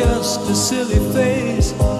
just a silly face.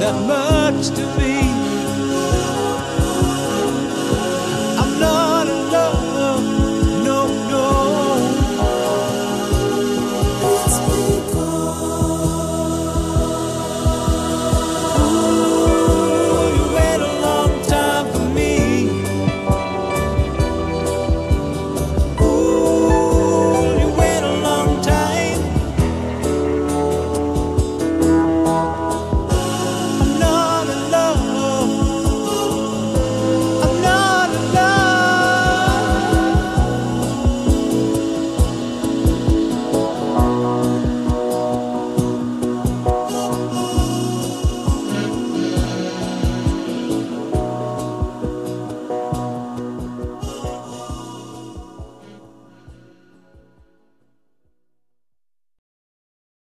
that much to me.